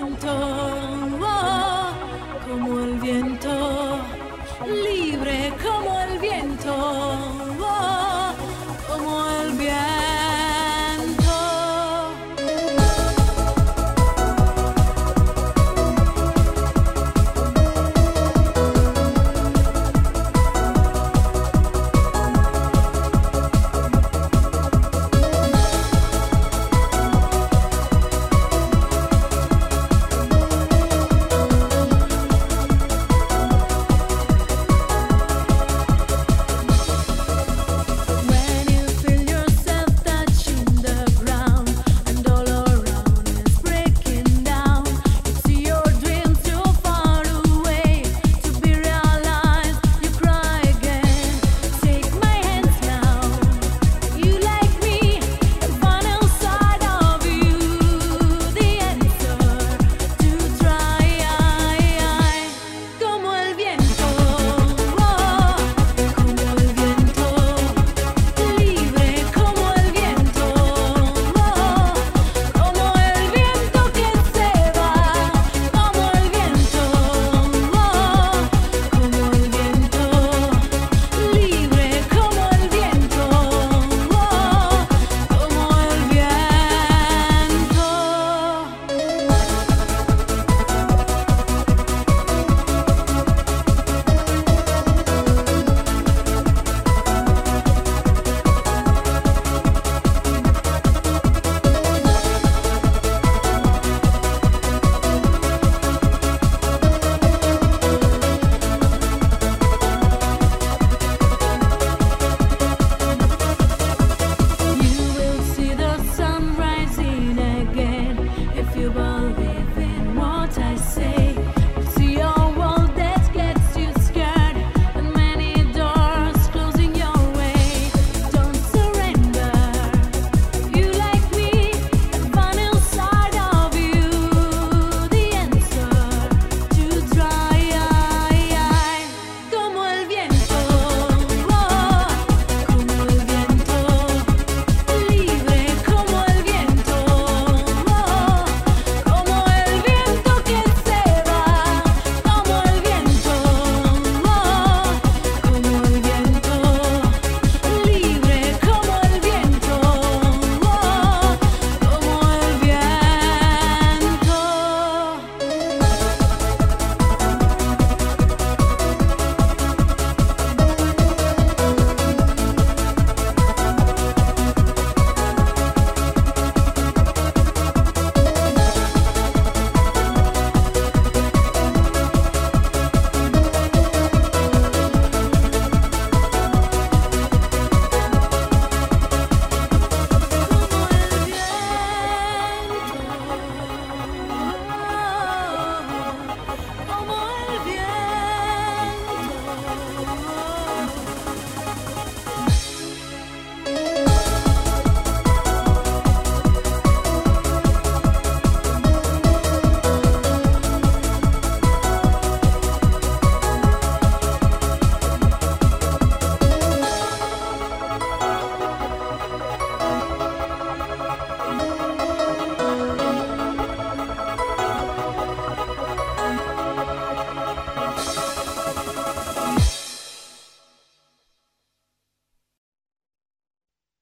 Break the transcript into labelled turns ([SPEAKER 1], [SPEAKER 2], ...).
[SPEAKER 1] to